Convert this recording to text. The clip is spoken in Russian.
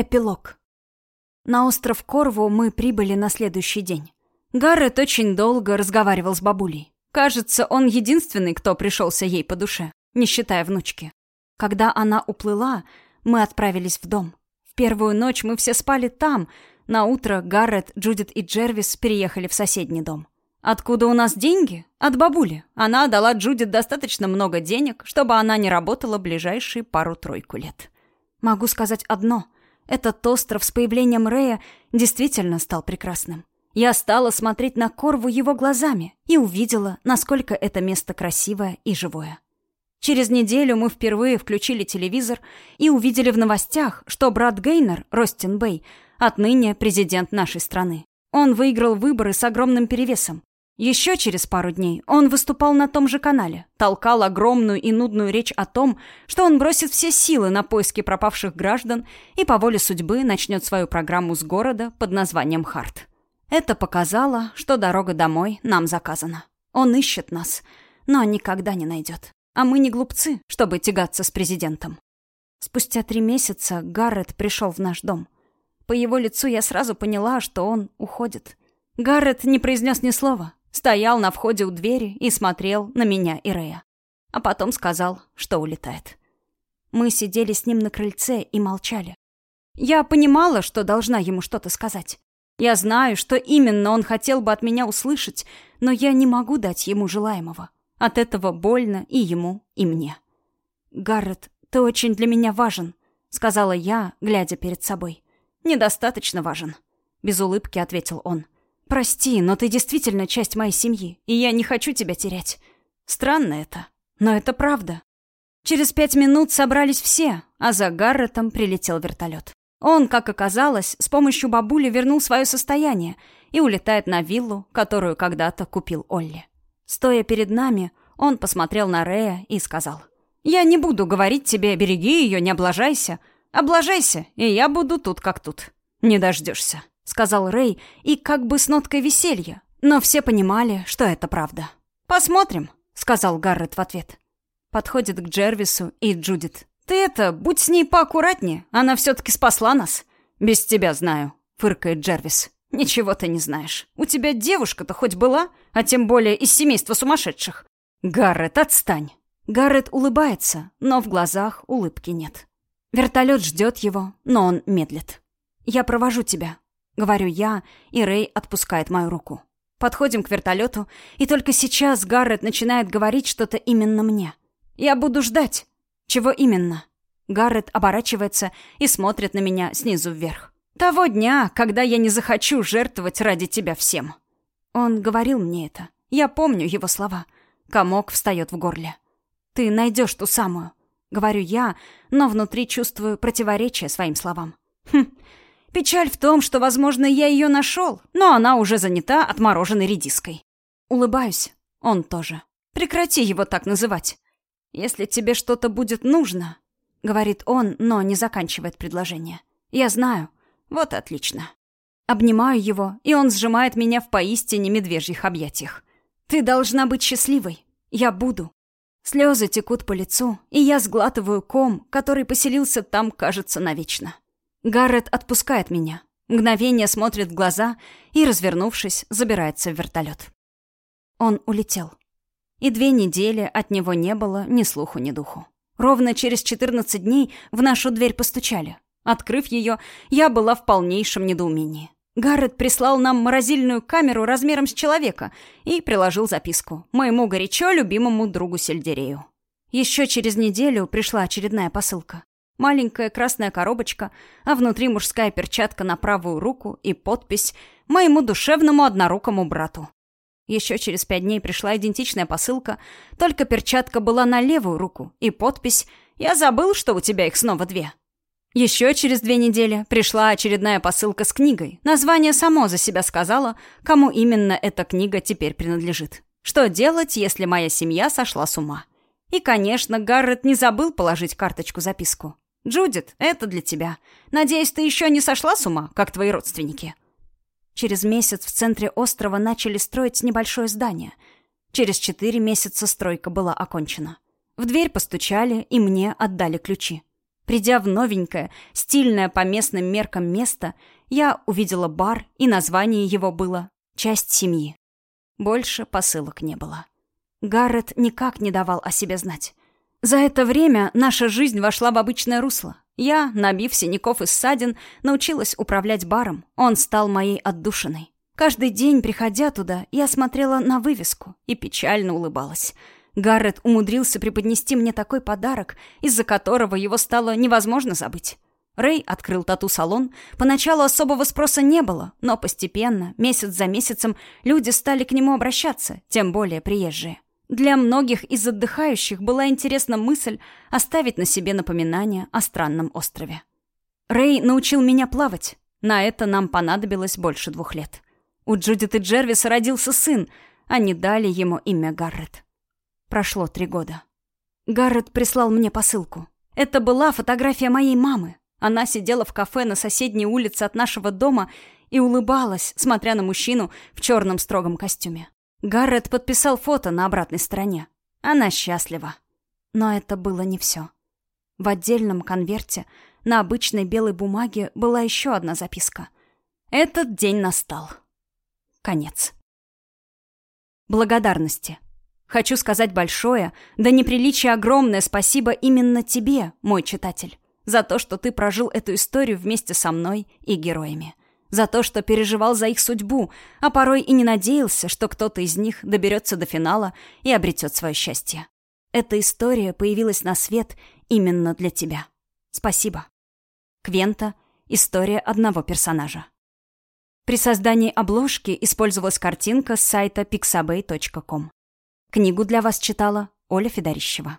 Эпилог. На остров Корву мы прибыли на следующий день. Гаррет очень долго разговаривал с бабулей. Кажется, он единственный, кто пришелся ей по душе, не считая внучки. Когда она уплыла, мы отправились в дом. В первую ночь мы все спали там. На утро Гаррет, Джудит и Джервис переехали в соседний дом. Откуда у нас деньги? От бабули. Она дала Джудит достаточно много денег, чтобы она не работала ближайшие пару-тройку лет. Могу сказать одно — этот остров с появлением Рея действительно стал прекрасным. Я стала смотреть на Корву его глазами и увидела, насколько это место красивое и живое. Через неделю мы впервые включили телевизор и увидели в новостях, что брат Гейнер, Ростин Бэй, отныне президент нашей страны. Он выиграл выборы с огромным перевесом. Еще через пару дней он выступал на том же канале, толкал огромную и нудную речь о том, что он бросит все силы на поиски пропавших граждан и по воле судьбы начнет свою программу с города под названием Харт. Это показало, что дорога домой нам заказана. Он ищет нас, но никогда не найдет. А мы не глупцы, чтобы тягаться с президентом. Спустя три месяца Гаррет пришел в наш дом. По его лицу я сразу поняла, что он уходит. Гаррет не произнес ни слова, Стоял на входе у двери и смотрел на меня и Рея. А потом сказал, что улетает. Мы сидели с ним на крыльце и молчали. Я понимала, что должна ему что-то сказать. Я знаю, что именно он хотел бы от меня услышать, но я не могу дать ему желаемого. От этого больно и ему, и мне. «Гаррет, ты очень для меня важен», — сказала я, глядя перед собой. «Недостаточно важен», — без улыбки ответил он. «Прости, но ты действительно часть моей семьи, и я не хочу тебя терять. Странно это, но это правда». Через пять минут собрались все, а за Гарретом прилетел вертолет. Он, как оказалось, с помощью бабули вернул свое состояние и улетает на виллу, которую когда-то купил Олли. Стоя перед нами, он посмотрел на Рея и сказал, «Я не буду говорить тебе, береги ее, не облажайся. Облажайся, и я буду тут как тут. Не дождешься» сказал Рэй, и как бы с ноткой веселья. Но все понимали, что это правда. «Посмотрим», — сказал Гаррет в ответ. Подходит к Джервису и Джудит. «Ты это, будь с ней поаккуратнее, она все-таки спасла нас». «Без тебя знаю», — фыркает Джервис. «Ничего ты не знаешь. У тебя девушка-то хоть была, а тем более из семейства сумасшедших». «Гаррет, отстань!» Гаррет улыбается, но в глазах улыбки нет. Вертолет ждет его, но он медлит. «Я провожу тебя», Говорю я, и Рэй отпускает мою руку. Подходим к вертолету, и только сейчас Гаррет начинает говорить что-то именно мне. «Я буду ждать». «Чего именно?» Гаррет оборачивается и смотрит на меня снизу вверх. «Того дня, когда я не захочу жертвовать ради тебя всем». Он говорил мне это. Я помню его слова. Комок встает в горле. «Ты найдешь ту самую», — говорю я, но внутри чувствую противоречие своим словам. «Хм, Печаль в том, что, возможно, я ее нашел, но она уже занята отмороженной редиской. Улыбаюсь. Он тоже. Прекрати его так называть. Если тебе что-то будет нужно, говорит он, но не заканчивает предложение. Я знаю. Вот отлично. Обнимаю его, и он сжимает меня в поистине медвежьих объятиях. Ты должна быть счастливой. Я буду. Слезы текут по лицу, и я сглатываю ком, который поселился там, кажется, навечно. Гаррет отпускает меня. Мгновение смотрит в глаза и, развернувшись, забирается в вертолет. Он улетел. И две недели от него не было ни слуху, ни духу. Ровно через 14 дней в нашу дверь постучали. Открыв ее, я была в полнейшем недоумении. Гаррет прислал нам морозильную камеру размером с человека и приложил записку моему горячо любимому другу Сельдерею. Еще через неделю пришла очередная посылка. Маленькая красная коробочка, а внутри мужская перчатка на правую руку и подпись «Моему душевному однорукому брату». Еще через пять дней пришла идентичная посылка, только перчатка была на левую руку и подпись «Я забыл, что у тебя их снова две». Еще через две недели пришла очередная посылка с книгой. Название само за себя сказала, кому именно эта книга теперь принадлежит. Что делать, если моя семья сошла с ума? И, конечно, Гаррет не забыл положить карточку-записку. «Джудит, это для тебя. Надеюсь, ты еще не сошла с ума, как твои родственники?» Через месяц в центре острова начали строить небольшое здание. Через четыре месяца стройка была окончена. В дверь постучали, и мне отдали ключи. Придя в новенькое, стильное по местным меркам место, я увидела бар, и название его было «Часть семьи». Больше посылок не было. Гаррет никак не давал о себе знать. За это время наша жизнь вошла в обычное русло. Я, набив синяков и ссадин, научилась управлять баром. Он стал моей отдушиной. Каждый день, приходя туда, я смотрела на вывеску и печально улыбалась — Гаррет умудрился преподнести мне такой подарок, из-за которого его стало невозможно забыть. Рэй открыл тату-салон. Поначалу особого спроса не было, но постепенно, месяц за месяцем, люди стали к нему обращаться, тем более приезжие. Для многих из отдыхающих была интересна мысль оставить на себе напоминание о странном острове. Рэй научил меня плавать. На это нам понадобилось больше двух лет. У Джудит и Джервиса родился сын. Они дали ему имя Гаррет. Прошло три года. Гаррет прислал мне посылку. Это была фотография моей мамы. Она сидела в кафе на соседней улице от нашего дома и улыбалась, смотря на мужчину в черном строгом костюме. Гаррет подписал фото на обратной стороне. Она счастлива. Но это было не все. В отдельном конверте на обычной белой бумаге была еще одна записка. Этот день настал. Конец. Благодарности. Хочу сказать большое, да неприличие огромное спасибо именно тебе, мой читатель, за то, что ты прожил эту историю вместе со мной и героями. За то, что переживал за их судьбу, а порой и не надеялся, что кто-то из них доберется до финала и обретет свое счастье. Эта история появилась на свет именно для тебя. Спасибо. Квента — история одного персонажа. При создании обложки использовалась картинка с сайта pixabay.com. Книгу для вас читала Оля Федорищева.